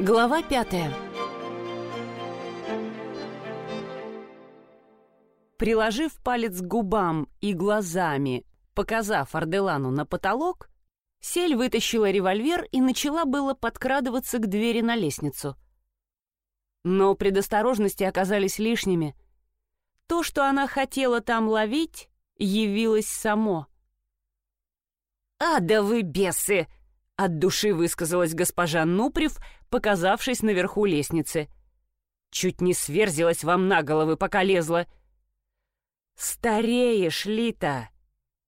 Глава пятая. Приложив палец к губам и глазами, показав Арделану на потолок, Сель вытащила револьвер и начала было подкрадываться к двери на лестницу. Но предосторожности оказались лишними. То, что она хотела там ловить, явилось само. «А да вы бесы!» — от души высказалась госпожа Нуприв, показавшись наверху лестницы. «Чуть не сверзилась вам на головы, пока лезла». «Стареешь, Лита!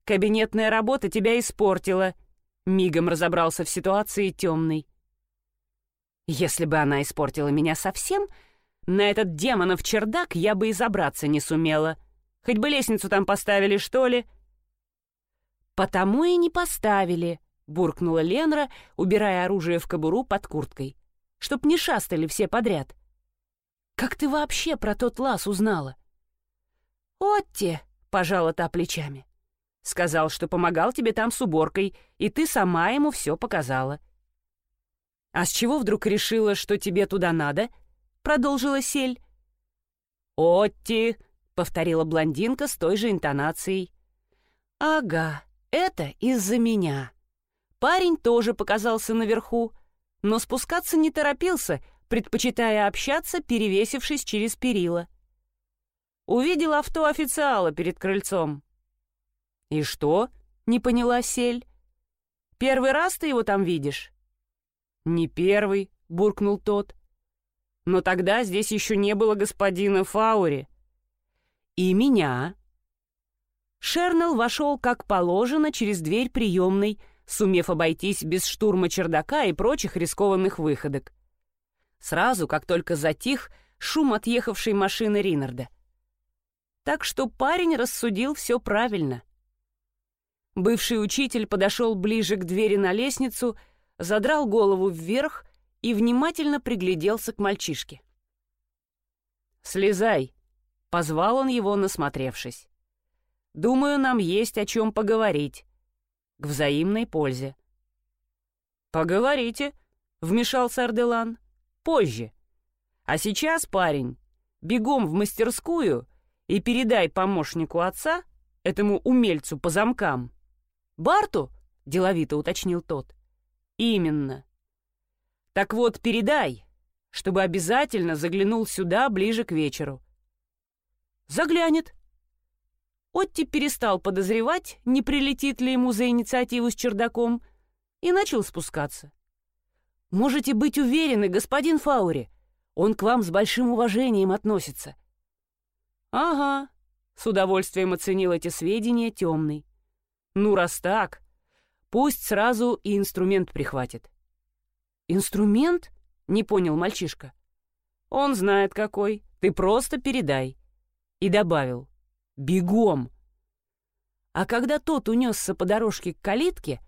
Кабинетная работа тебя испортила», — мигом разобрался в ситуации темный. «Если бы она испортила меня совсем, на этот демонов чердак я бы и забраться не сумела. Хоть бы лестницу там поставили, что ли?» «Потому и не поставили», — буркнула Ленра, убирая оружие в кобуру под курткой. «Чтоб не шастали все подряд». «Как ты вообще про тот лаз узнала?» «Отте», — пожала та плечами. «Сказал, что помогал тебе там с уборкой, и ты сама ему все показала». «А с чего вдруг решила, что тебе туда надо?» — продолжила Сель. «Отти», — повторила блондинка с той же интонацией. «Ага», это из-за меня. Парень тоже показался наверху, но спускаться не торопился, предпочитая общаться, перевесившись через перила. Увидел авто официала перед крыльцом. «И что?» — не поняла Сель. «Первый раз ты его там видишь?» «Не первый», — буркнул тот. «Но тогда здесь еще не было господина Фаури». «И меня», Шернелл вошел как положено через дверь приемной, сумев обойтись без штурма чердака и прочих рискованных выходок. Сразу, как только затих, шум отъехавшей машины Ринарда. Так что парень рассудил все правильно. Бывший учитель подошел ближе к двери на лестницу, задрал голову вверх и внимательно пригляделся к мальчишке. «Слезай!» — позвал он его, насмотревшись. Думаю, нам есть о чем поговорить. К взаимной пользе. «Поговорите», — вмешался Арделан. «Позже. А сейчас, парень, бегом в мастерскую и передай помощнику отца, этому умельцу по замкам». «Барту?» — деловито уточнил тот. «Именно. Так вот, передай, чтобы обязательно заглянул сюда ближе к вечеру». «Заглянет», Отти перестал подозревать, не прилетит ли ему за инициативу с чердаком, и начал спускаться. «Можете быть уверены, господин Фаури, он к вам с большим уважением относится». «Ага», — с удовольствием оценил эти сведения темный. «Ну, раз так, пусть сразу и инструмент прихватит». «Инструмент?» — не понял мальчишка. «Он знает какой, ты просто передай». И добавил. Бегом! А когда тот унесся по дорожке к калитке,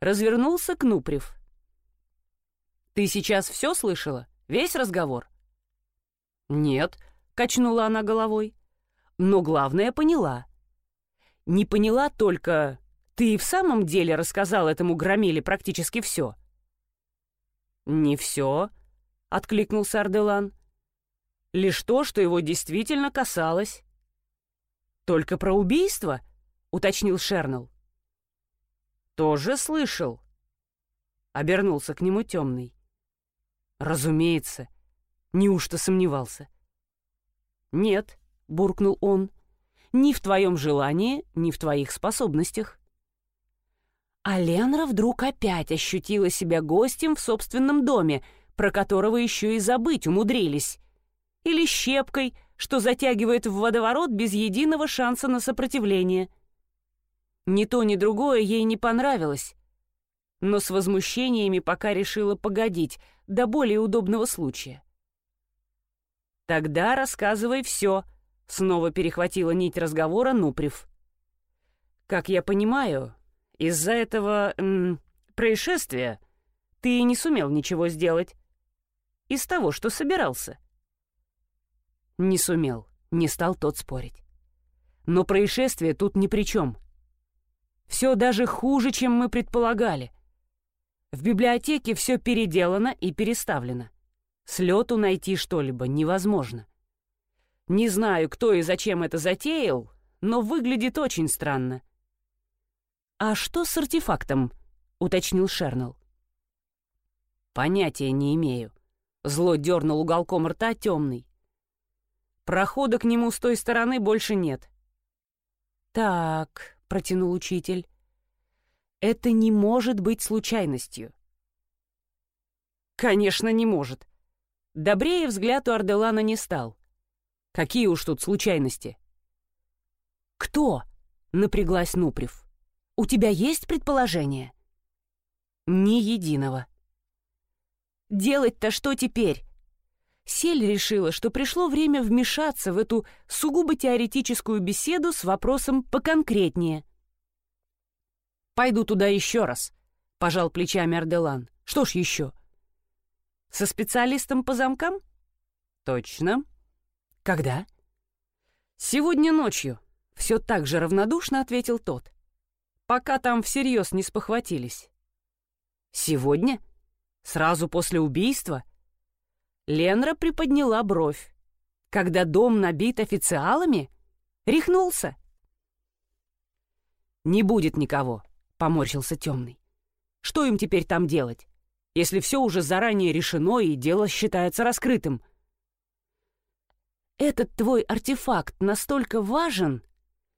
развернулся Кнупрев. «Ты сейчас все слышала? Весь разговор?» «Нет», — качнула она головой. «Но главное поняла. Не поняла только, ты и в самом деле рассказал этому громиле практически все?» «Не все», — откликнулся Арделан. «Лишь то, что его действительно касалось». «Только про убийство?» — уточнил Шернелл. «Тоже слышал?» — обернулся к нему темный. «Разумеется. Неужто сомневался?» «Нет», — буркнул он, — «ни в твоем желании, ни в твоих способностях». А Ленра вдруг опять ощутила себя гостем в собственном доме, про которого еще и забыть умудрились. Или щепкой — что затягивает в водоворот без единого шанса на сопротивление. Ни то, ни другое ей не понравилось, но с возмущениями пока решила погодить до более удобного случая. «Тогда рассказывай все», — снова перехватила нить разговора Нуприв. «Как я понимаю, из-за этого м, происшествия ты не сумел ничего сделать. Из того, что собирался». Не сумел, не стал тот спорить. Но происшествие тут ни при чем. Все даже хуже, чем мы предполагали. В библиотеке все переделано и переставлено. С лету найти что-либо невозможно. Не знаю, кто и зачем это затеял, но выглядит очень странно. «А что с артефактом?» — уточнил Шернелл. «Понятия не имею», — зло дернул уголком рта темный. «Прохода к нему с той стороны больше нет». «Так», — протянул учитель, — «это не может быть случайностью». «Конечно, не может». Добрее взгляд у Арделана не стал. Какие уж тут случайности. «Кто?» — напряглась Нуприв. «У тебя есть предположение?» «Ни единого». «Делать-то что теперь?» Сель решила, что пришло время вмешаться в эту сугубо теоретическую беседу с вопросом поконкретнее. «Пойду туда еще раз», — пожал плечами Арделан. «Что ж еще?» «Со специалистом по замкам?» «Точно», «Когда?» «Сегодня ночью», — все так же равнодушно ответил тот. «Пока там всерьез не спохватились». «Сегодня? Сразу после убийства?» Ленра приподняла бровь. «Когда дом набит официалами? Рехнулся?» «Не будет никого», — поморщился темный. «Что им теперь там делать, если все уже заранее решено и дело считается раскрытым?» «Этот твой артефакт настолько важен...»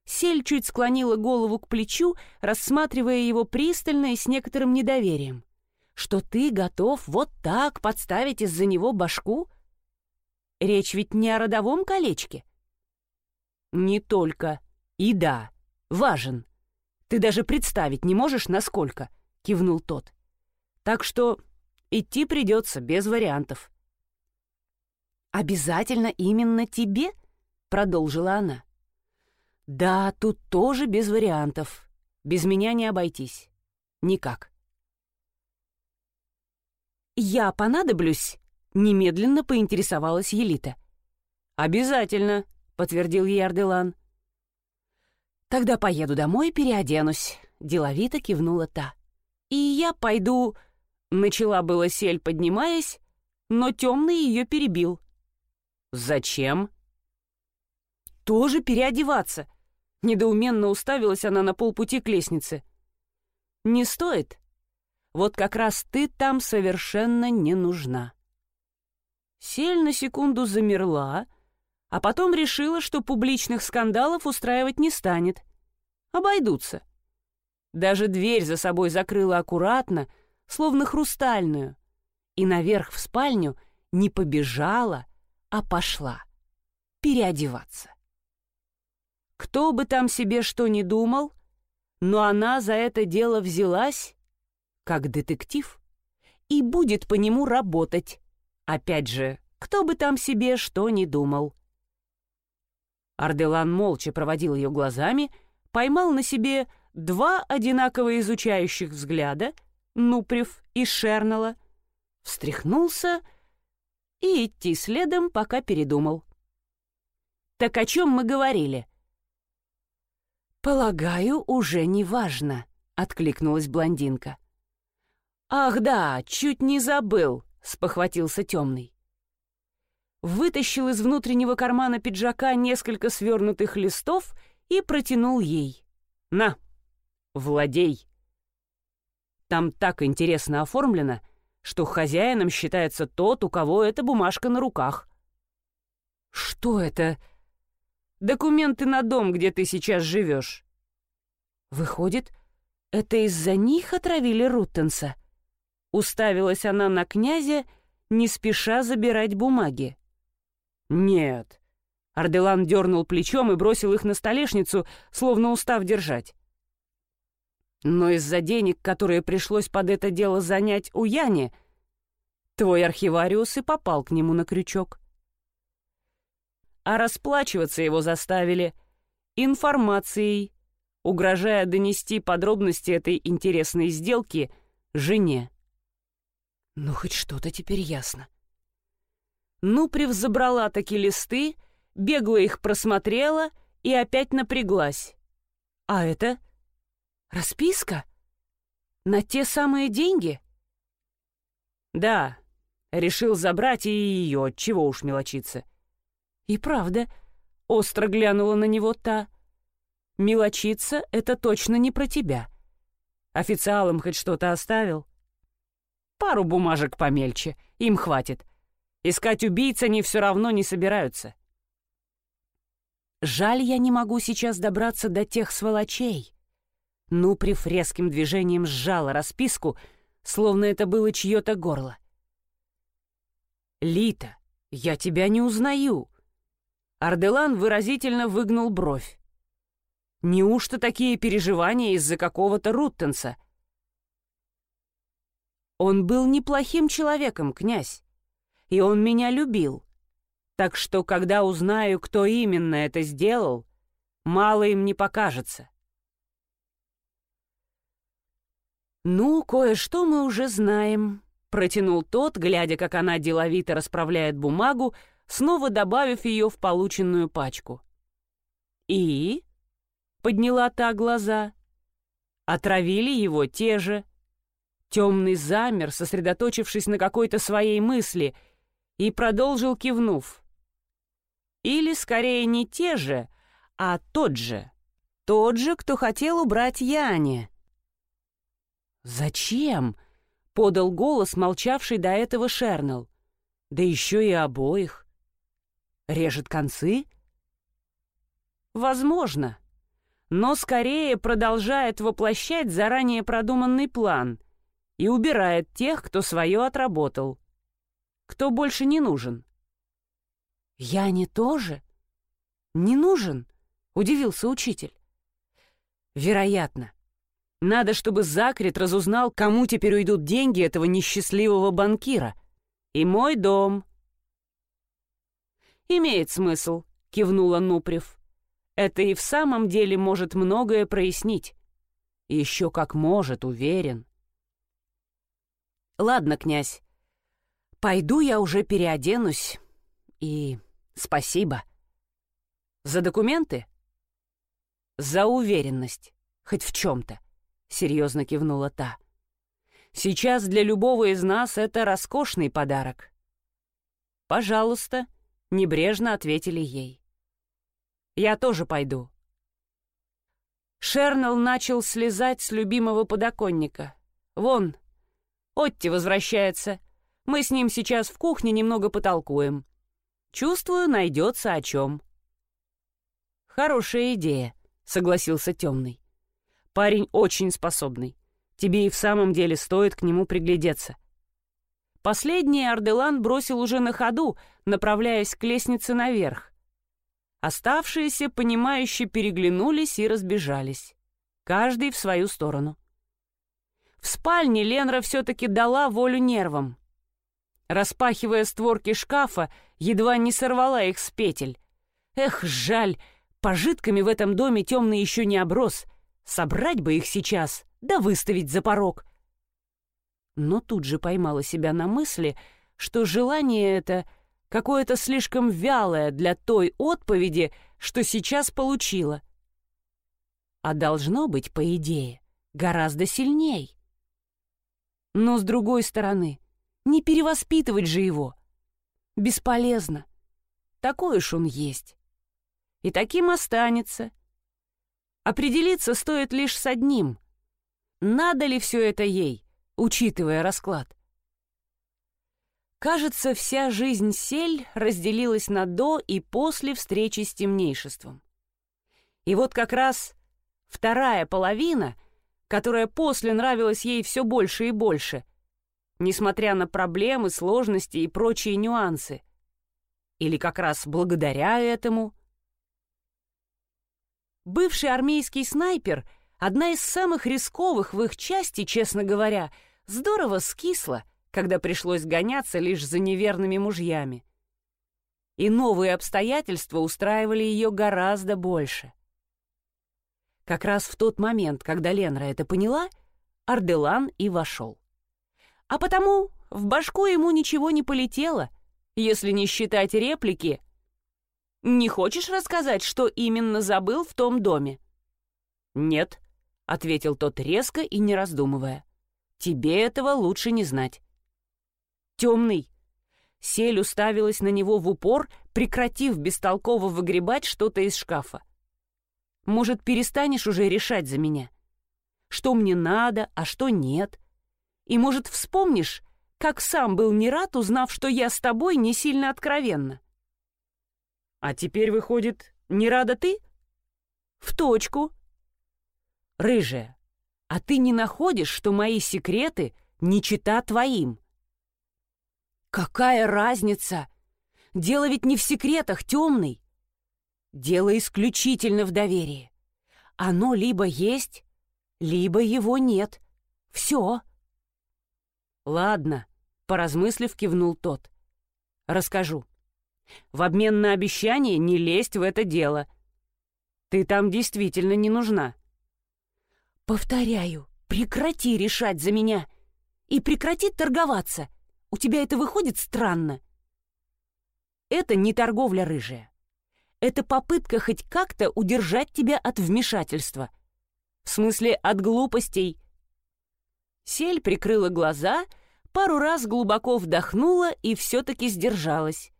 Сель чуть склонила голову к плечу, рассматривая его пристально и с некоторым недоверием. «Что ты готов вот так подставить из-за него башку? Речь ведь не о родовом колечке?» «Не только. И да, важен. Ты даже представить не можешь, насколько», — кивнул тот. «Так что идти придется без вариантов». «Обязательно именно тебе?» — продолжила она. «Да, тут тоже без вариантов. Без меня не обойтись. Никак». «Я понадоблюсь?» — немедленно поинтересовалась Елита. «Обязательно», — подтвердил ей Арделан. «Тогда поеду домой и переоденусь», — деловито кивнула та. «И я пойду...» — начала была сель, поднимаясь, но темный ее перебил. «Зачем?» «Тоже переодеваться!» Недоуменно уставилась она на полпути к лестнице. «Не стоит. Вот как раз ты там совершенно не нужна». Сель на секунду замерла, а потом решила, что публичных скандалов устраивать не станет. Обойдутся. Даже дверь за собой закрыла аккуратно, словно хрустальную, и наверх в спальню не побежала, а пошла переодеваться. Кто бы там себе что ни думал, но она за это дело взялась как детектив и будет по нему работать. Опять же, кто бы там себе что ни думал. Арделан молча проводил ее глазами, поймал на себе два одинаково изучающих взгляда, Нуприв и Шернала, встряхнулся и идти следом, пока передумал. «Так о чем мы говорили?» «Полагаю, уже не важно», — откликнулась блондинка. «Ах да, чуть не забыл», — спохватился темный. Вытащил из внутреннего кармана пиджака несколько свернутых листов и протянул ей. «На, владей». Там так интересно оформлено — что хозяином считается тот, у кого эта бумажка на руках. Что это? Документы на дом, где ты сейчас живешь. Выходит, это из-за них отравили Руттенса. Уставилась она на князя, не спеша забирать бумаги. Нет. Арделан дернул плечом и бросил их на столешницу, словно устав держать. Но из-за денег, которые пришлось под это дело занять у Яни, твой архивариус и попал к нему на крючок. А расплачиваться его заставили информацией, угрожая донести подробности этой интересной сделки жене. Ну, хоть что-то теперь ясно. Нуприв забрала таки листы, бегло их просмотрела и опять напряглась. А это Расписка? На те самые деньги? Да, Решил забрать и ее, чего уж мелочиться. И правда, остро глянула на него та. Мелочиться — это точно не про тебя. Официалам хоть что-то оставил? Пару бумажек помельче, им хватит. Искать убийц они все равно не собираются. Жаль, я не могу сейчас добраться до тех сволочей. Ну, при фреским движением сжала расписку, словно это было чье-то горло. «Лита, я тебя не узнаю!» Арделан выразительно выгнул бровь. «Неужто такие переживания из-за какого-то Руттенса?» «Он был неплохим человеком, князь, и он меня любил. Так что, когда узнаю, кто именно это сделал, мало им не покажется». «Ну, кое-что мы уже знаем», Протянул тот, глядя, как она деловито расправляет бумагу, снова добавив ее в полученную пачку. «И?» — подняла та глаза. Отравили его те же. Темный замер, сосредоточившись на какой-то своей мысли, и продолжил, кивнув. «Или, скорее, не те же, а тот же. Тот же, кто хотел убрать Яне». «Зачем?» — подал голос, молчавший до этого Шернел. «Да еще и обоих. Режет концы?» «Возможно, но скорее продолжает воплощать заранее продуманный план и убирает тех, кто свое отработал, кто больше не нужен». «Я не тоже? Не нужен?» — удивился учитель. «Вероятно. Надо, чтобы Закрит разузнал, кому теперь уйдут деньги этого несчастливого банкира. И мой дом. «Имеет смысл», — кивнула Нуприв. «Это и в самом деле может многое прояснить. Еще как может, уверен». «Ладно, князь, пойду я уже переоденусь. И спасибо. За документы? За уверенность, хоть в чем-то серьезно кивнула та. Сейчас для любого из нас это роскошный подарок. Пожалуйста, небрежно ответили ей. Я тоже пойду. Шернел начал слезать с любимого подоконника. Вон, Отти возвращается. Мы с ним сейчас в кухне немного потолкуем. Чувствую, найдется о чем. Хорошая идея, согласился темный. Парень очень способный. Тебе и в самом деле стоит к нему приглядеться. Последний Арделан бросил уже на ходу, направляясь к лестнице наверх. Оставшиеся, понимающе переглянулись и разбежались. Каждый в свою сторону. В спальне Ленра все-таки дала волю нервам. Распахивая створки шкафа, едва не сорвала их с петель. Эх, жаль, пожитками в этом доме темный еще не оброс, Собрать бы их сейчас, да выставить за порог. Но тут же поймала себя на мысли, что желание это какое-то слишком вялое для той отповеди, что сейчас получила. А должно быть, по идее, гораздо сильней. Но, с другой стороны, не перевоспитывать же его. Бесполезно. Такой уж он есть. И таким останется — Определиться стоит лишь с одним. Надо ли все это ей, учитывая расклад? Кажется, вся жизнь Сель разделилась на до и после встречи с темнейшеством. И вот как раз вторая половина, которая после нравилась ей все больше и больше, несмотря на проблемы, сложности и прочие нюансы. Или как раз благодаря этому – Бывший армейский снайпер, одна из самых рисковых в их части, честно говоря, здорово скисла, когда пришлось гоняться лишь за неверными мужьями. И новые обстоятельства устраивали ее гораздо больше. Как раз в тот момент, когда Ленра это поняла, Арделан и вошел. А потому в башку ему ничего не полетело, если не считать реплики — не хочешь рассказать, что именно забыл в том доме?» «Нет», — ответил тот резко и не раздумывая. «Тебе этого лучше не знать». «Темный, Сель уставилась на него в упор, прекратив бестолково выгребать что-то из шкафа. «Может, перестанешь уже решать за меня? Что мне надо, а что нет? И, может, вспомнишь, как сам был не рад, узнав, что я с тобой не сильно откровенна?» «А теперь, выходит, не рада ты?» «В точку». «Рыжая, а ты не находишь, что мои секреты не чита твоим?» «Какая разница? Дело ведь не в секретах, темный. Дело исключительно в доверии. Оно либо есть, либо его нет. Все». «Ладно», — поразмыслив, кивнул тот. «Расскажу. В обмен на обещание не лезть в это дело. Ты там действительно не нужна». «Повторяю, прекрати решать за меня и прекрати торговаться. У тебя это выходит странно. Это не торговля рыжая. Это попытка хоть как-то удержать тебя от вмешательства. В смысле, от глупостей. Сель прикрыла глаза, пару раз глубоко вдохнула и все-таки сдержалась.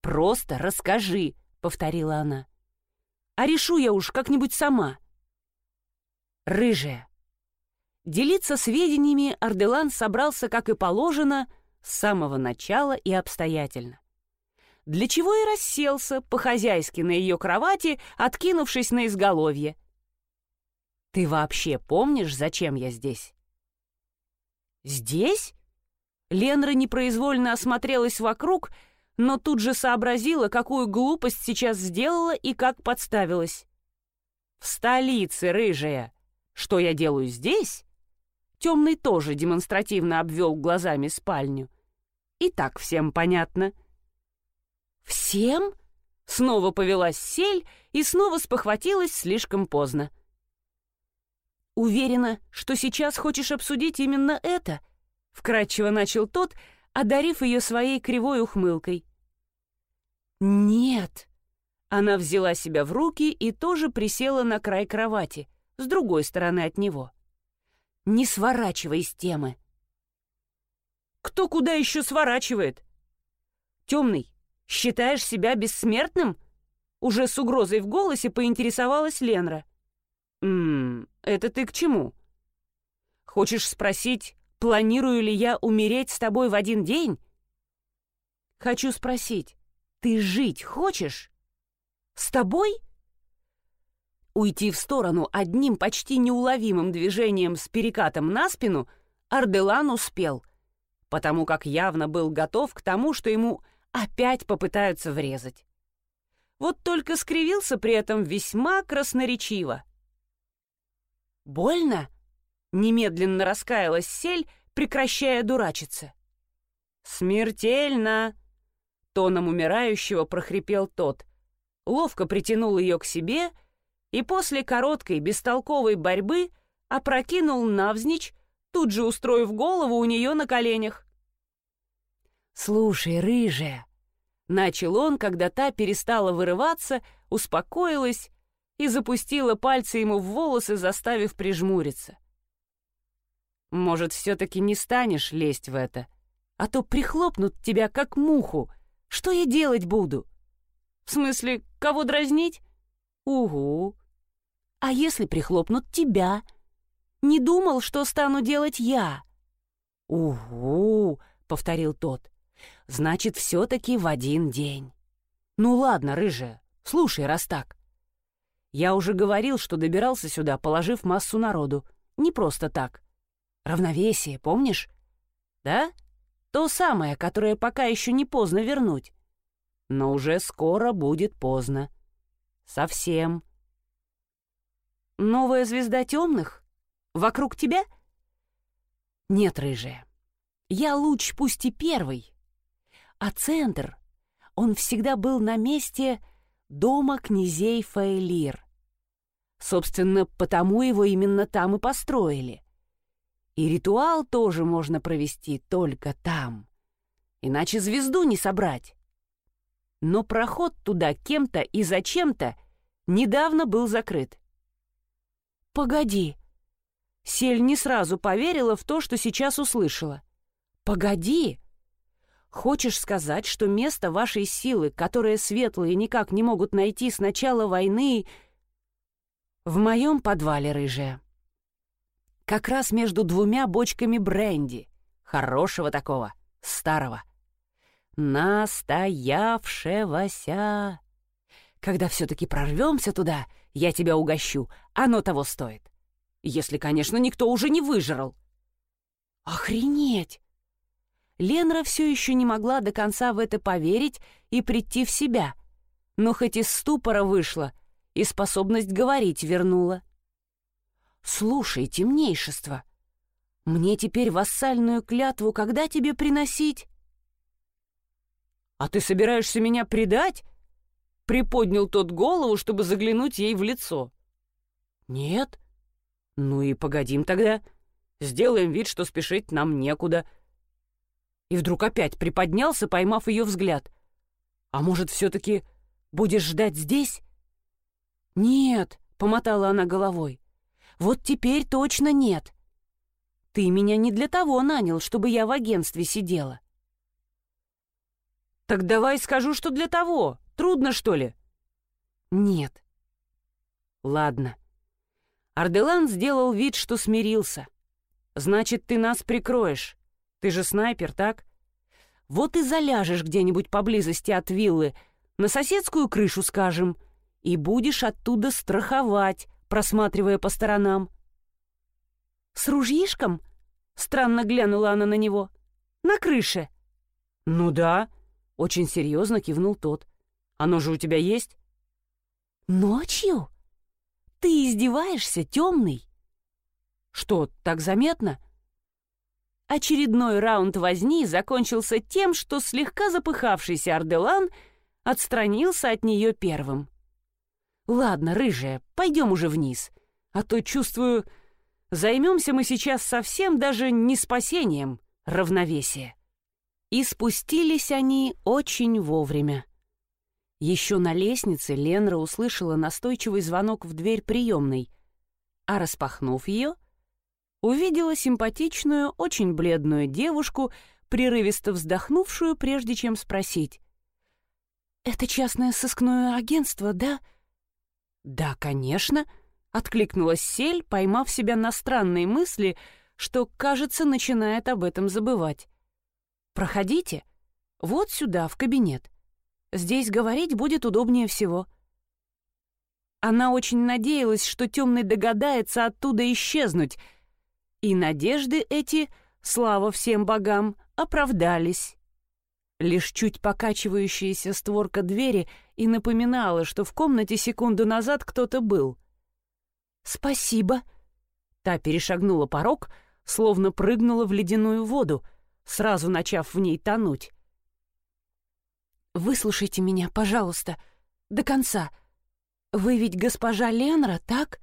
«Просто расскажи», — повторила она. «А решу я уж как-нибудь сама». Рыжая. Делиться сведениями Арделан собрался, как и положено, — с самого начала и обстоятельно. Для чего и расселся по-хозяйски на ее кровати, откинувшись на изголовье. «Ты вообще помнишь, зачем я здесь?» «Здесь?» Ленра непроизвольно осмотрелась вокруг, но тут же сообразила, какую глупость сейчас сделала и как подставилась. «В столице, рыжая! Что я делаю здесь?» Темный тоже демонстративно обвел глазами спальню. И так всем понятно. «Всем?» Снова повелась сель и снова спохватилась слишком поздно. «Уверена, что сейчас хочешь обсудить именно это?» — вкратчиво начал тот, одарив ее своей кривой ухмылкой. «Нет!» Она взяла себя в руки и тоже присела на край кровати, с другой стороны от него. Не сворачивай с темы. Кто куда еще сворачивает? Темный, считаешь себя бессмертным? Уже с угрозой в голосе поинтересовалась Ленра. «Ммм, это ты к чему? Хочешь спросить, планирую ли я умереть с тобой в один день?» «Хочу спросить, ты жить хочешь? С тобой?» Уйти в сторону одним почти неуловимым движением с перекатом на спину Арделан успел, потому как явно был готов к тому, что ему опять попытаются врезать. Вот только скривился при этом весьма красноречиво. «Больно?» — немедленно раскаялась сель, прекращая дурачиться. «Смертельно!» — тоном умирающего прохрипел тот. Ловко притянул ее к себе — и после короткой бестолковой борьбы опрокинул навзничь, тут же устроив голову у нее на коленях. «Слушай, рыжая!» — начал он, когда та перестала вырываться, успокоилась и запустила пальцы ему в волосы, заставив прижмуриться. «Может, все-таки не станешь лезть в это, а то прихлопнут тебя, как муху. Что я делать буду?» «В смысле, кого дразнить?» «Угу. А если прихлопнут тебя? Не думал, что стану делать я?» «Угу», — повторил тот. «Значит, все-таки в один день». «Ну ладно, рыжая, слушай, раз так. Я уже говорил, что добирался сюда, положив массу народу. Не просто так. Равновесие, помнишь? Да? То самое, которое пока еще не поздно вернуть. Но уже скоро будет поздно. Совсем. Новая звезда темных? Вокруг тебя? Нет, рыжая. Я луч пусть и первый. А центр, он всегда был на месте дома князей Фаэлир. Собственно, потому его именно там и построили. И ритуал тоже можно провести только там. Иначе звезду не собрать. Но проход туда кем-то и зачем-то недавно был закрыт. «Погоди!» Сель не сразу поверила в то, что сейчас услышала. «Погоди! Хочешь сказать, что место вашей силы, которое светлые никак не могут найти с начала войны, в моем подвале, рыжая? Как раз между двумя бочками бренди. Хорошего такого, старого. Настоявшегося. Когда все-таки прорвемся туда, я тебя угощу. Оно того стоит. Если, конечно, никто уже не выжрал. Охренеть! Ленра все еще не могла до конца в это поверить и прийти в себя, но хоть из ступора вышла и способность говорить вернула. «Слушай, темнейшество, мне теперь вассальную клятву когда тебе приносить?» «А ты собираешься меня предать?» Приподнял тот голову, чтобы заглянуть ей в лицо. «Нет?» «Ну и погодим тогда. Сделаем вид, что спешить нам некуда». И вдруг опять приподнялся, поймав ее взгляд. «А может, все-таки будешь ждать здесь?» «Нет», — помотала она головой. «Вот теперь точно нет. Ты меня не для того нанял, чтобы я в агентстве сидела. «Так давай скажу, что для того. Трудно, что ли?» «Нет». «Ладно». Арделан сделал вид, что смирился. «Значит, ты нас прикроешь. Ты же снайпер, так? Вот и заляжешь где-нибудь поблизости от виллы, на соседскую крышу, скажем, и будешь оттуда страховать, просматривая по сторонам». «С ружьишком?» — странно глянула она на него. «На крыше». «Ну да», очень серьезно кивнул тот. «Оно же у тебя есть?» «Ночью? Ты издеваешься, темный?» «Что, так заметно?» Очередной раунд возни закончился тем, что слегка запыхавшийся Арделан отстранился от нее первым. «Ладно, рыжая, пойдем уже вниз, а то, чувствую, займемся мы сейчас совсем даже не спасением равновесия». И спустились они очень вовремя. Еще на лестнице Ленра услышала настойчивый звонок в дверь приемной, а распахнув ее, увидела симпатичную, очень бледную девушку, прерывисто вздохнувшую, прежде чем спросить. «Это частное сыскное агентство, да?» «Да, конечно», — откликнулась Сель, поймав себя на странной мысли, что, кажется, начинает об этом забывать. Проходите. Вот сюда, в кабинет. Здесь говорить будет удобнее всего». Она очень надеялась, что темный догадается оттуда исчезнуть, и надежды эти, слава всем богам, оправдались. Лишь чуть покачивающаяся створка двери и напоминала, что в комнате секунду назад кто-то был. «Спасибо!» Та перешагнула порог, словно прыгнула в ледяную воду, сразу начав в ней тонуть. «Выслушайте меня, пожалуйста, до конца. Вы ведь госпожа Ленра, так?»